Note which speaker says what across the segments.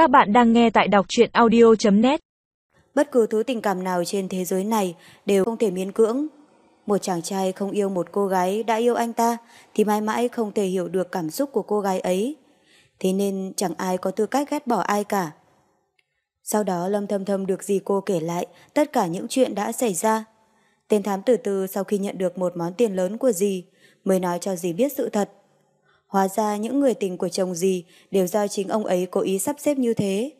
Speaker 1: Các bạn đang nghe tại đọc truyện audio.net
Speaker 2: Bất cứ thứ tình cảm nào trên thế giới này đều không thể miễn cưỡng. Một chàng trai không yêu một cô gái đã yêu anh ta thì mãi mãi không thể hiểu được cảm xúc của cô gái ấy. Thế nên chẳng ai có tư cách ghét bỏ ai cả. Sau đó Lâm Thâm Thâm được dì cô kể lại tất cả những chuyện đã xảy ra. Tên thám từ từ sau khi nhận được một món tiền lớn của dì mới nói cho dì biết sự thật. Hóa ra những người tình của chồng dì đều do chính ông ấy cố ý sắp xếp như thế.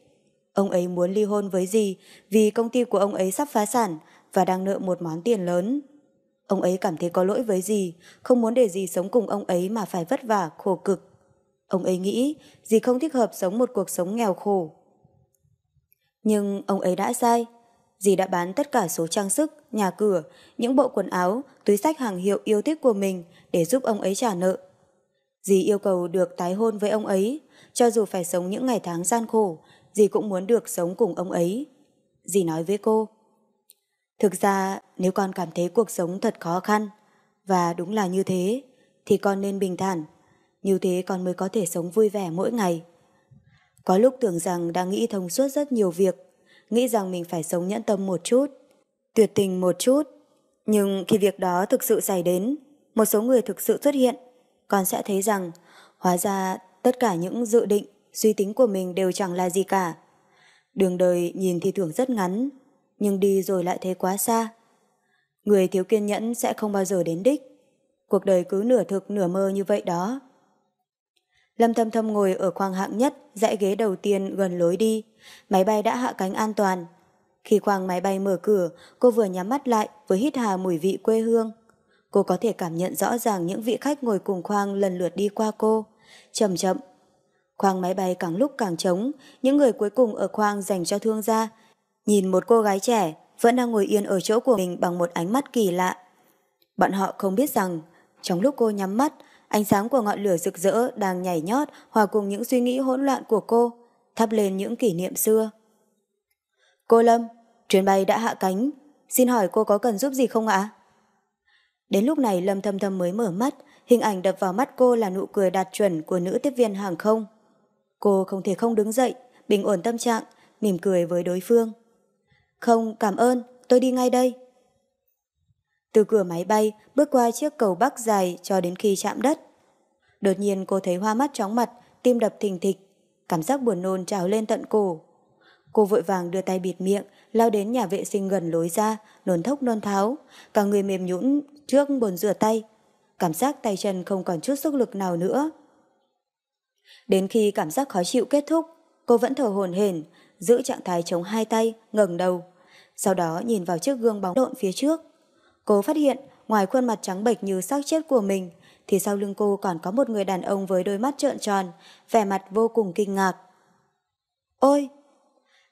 Speaker 2: Ông ấy muốn ly hôn với dì vì công ty của ông ấy sắp phá sản và đang nợ một món tiền lớn. Ông ấy cảm thấy có lỗi với dì, không muốn để dì sống cùng ông ấy mà phải vất vả, khổ cực. Ông ấy nghĩ dì không thích hợp sống một cuộc sống nghèo khổ. Nhưng ông ấy đã sai. Dì đã bán tất cả số trang sức, nhà cửa, những bộ quần áo, túi sách hàng hiệu yêu thích của mình để giúp ông ấy trả nợ. Dì yêu cầu được tái hôn với ông ấy, cho dù phải sống những ngày tháng gian khổ, dì cũng muốn được sống cùng ông ấy. Dì nói với cô, Thực ra, nếu con cảm thấy cuộc sống thật khó khăn, và đúng là như thế, thì con nên bình thản. Như thế con mới có thể sống vui vẻ mỗi ngày. Có lúc tưởng rằng đang nghĩ thông suốt rất nhiều việc, nghĩ rằng mình phải sống nhẫn tâm một chút, tuyệt tình một chút. Nhưng khi việc đó thực sự xảy đến, một số người thực sự xuất hiện, con sẽ thấy rằng hóa ra tất cả những dự định, suy tính của mình đều chẳng là gì cả. Đường đời nhìn thì tưởng rất ngắn, nhưng đi rồi lại thấy quá xa. Người thiếu kiên nhẫn sẽ không bao giờ đến đích. Cuộc đời cứ nửa thực nửa mơ như vậy đó. Lâm Thâm Thâm ngồi ở khoang hạng nhất, dãy ghế đầu tiên gần lối đi. Máy bay đã hạ cánh an toàn. Khi khoang máy bay mở cửa, cô vừa nhắm mắt lại với hít hà mùi vị quê hương. Cô có thể cảm nhận rõ ràng những vị khách ngồi cùng khoang lần lượt đi qua cô. Chậm chậm. Khoang máy bay càng lúc càng trống, những người cuối cùng ở khoang dành cho thương gia. Nhìn một cô gái trẻ vẫn đang ngồi yên ở chỗ của mình bằng một ánh mắt kỳ lạ. Bọn họ không biết rằng, trong lúc cô nhắm mắt, ánh sáng của ngọn lửa rực rỡ đang nhảy nhót hòa cùng những suy nghĩ hỗn loạn của cô, thắp lên những kỷ niệm xưa. Cô Lâm, chuyến bay đã hạ cánh, xin hỏi cô có cần giúp gì không ạ? Đến lúc này Lâm Thâm Thâm mới mở mắt, hình ảnh đập vào mắt cô là nụ cười đạt chuẩn của nữ tiếp viên hàng không. Cô không thể không đứng dậy, bình ổn tâm trạng, mỉm cười với đối phương. Không, cảm ơn, tôi đi ngay đây. Từ cửa máy bay, bước qua chiếc cầu bắc dài cho đến khi chạm đất. Đột nhiên cô thấy hoa mắt chóng mặt, tim đập thình thịch, cảm giác buồn nôn trào lên tận cổ. Cô vội vàng đưa tay bịt miệng, lao đến nhà vệ sinh gần lối ra, nôn thốc nôn tháo, cả người mềm nhũn trước bồn rửa tay. Cảm giác tay chân không còn chút sức lực nào nữa. Đến khi cảm giác khó chịu kết thúc, cô vẫn thở hồn hển, giữ trạng thái chống hai tay, ngẩng đầu. Sau đó nhìn vào chiếc gương bóng lộn phía trước. Cô phát hiện, ngoài khuôn mặt trắng bệch như xác chết của mình, thì sau lưng cô còn có một người đàn ông với đôi mắt trợn tròn, vẻ mặt vô cùng kinh ngạc. Ôi!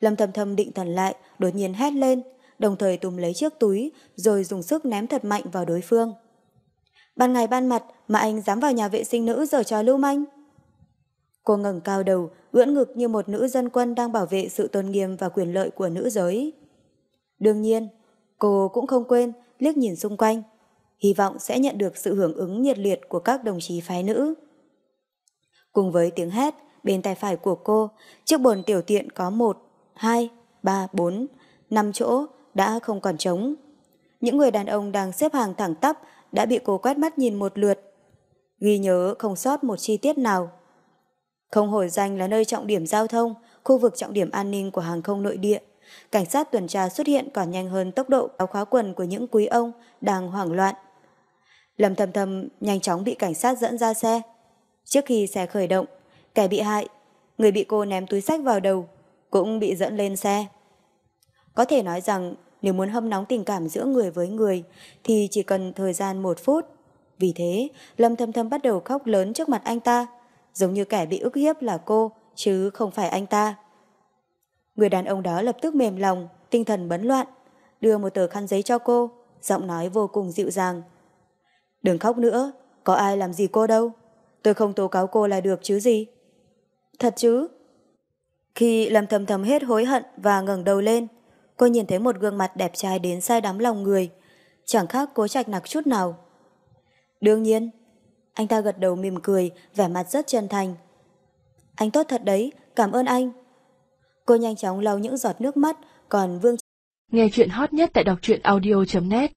Speaker 2: Lâm thầm thầm định thần lại, đột nhiên hét lên, đồng thời túm lấy chiếc túi, rồi dùng sức ném thật mạnh vào đối phương. Ban ngày ban mặt mà anh dám vào nhà vệ sinh nữ giờ trò lưu manh. Cô ngẩng cao đầu, ưỡn ngực như một nữ dân quân đang bảo vệ sự tôn nghiêm và quyền lợi của nữ giới. Đương nhiên, cô cũng không quên liếc nhìn xung quanh, hy vọng sẽ nhận được sự hưởng ứng nhiệt liệt của các đồng chí phái nữ. Cùng với tiếng hét, bên tay phải của cô, chiếc bồn tiểu tiện có một, hai, ba, bốn, năm chỗ đã không còn trống. Những người đàn ông đang xếp hàng thẳng tắp đã bị cô quét mắt nhìn một lượt. Ghi nhớ không sót một chi tiết nào. Không hồi danh là nơi trọng điểm giao thông, khu vực trọng điểm an ninh của hàng không nội địa. Cảnh sát tuần tra xuất hiện còn nhanh hơn tốc độ áo khóa quần của những quý ông đang hoảng loạn. Lâm thầm thầm nhanh chóng bị cảnh sát dẫn ra xe. Trước khi xe khởi động, kẻ bị hại, người bị cô ném túi sách vào đầu, cũng bị dẫn lên xe. Có thể nói rằng nếu muốn hâm nóng tình cảm giữa người với người thì chỉ cần thời gian một phút. Vì thế, Lâm Thâm Thâm bắt đầu khóc lớn trước mặt anh ta, giống như kẻ bị ức hiếp là cô, chứ không phải anh ta. Người đàn ông đó lập tức mềm lòng, tinh thần bấn loạn, đưa một tờ khăn giấy cho cô, giọng nói vô cùng dịu dàng. Đừng khóc nữa, có ai làm gì cô đâu. Tôi không tố cáo cô là được chứ gì. Thật chứ? Khi Lâm Thầm Thầm hết hối hận và ngẩng đầu lên, cô nhìn thấy một gương mặt đẹp trai đến say đắm lòng người, chẳng khác cố trạch nặc chút nào. Đương nhiên, anh ta gật đầu mỉm cười, vẻ mặt rất chân thành. Anh tốt thật đấy, cảm ơn anh. Cô nhanh chóng lau những giọt nước mắt, còn Vương
Speaker 1: Nghe chuyện hot nhất tại đọc truyện audio.net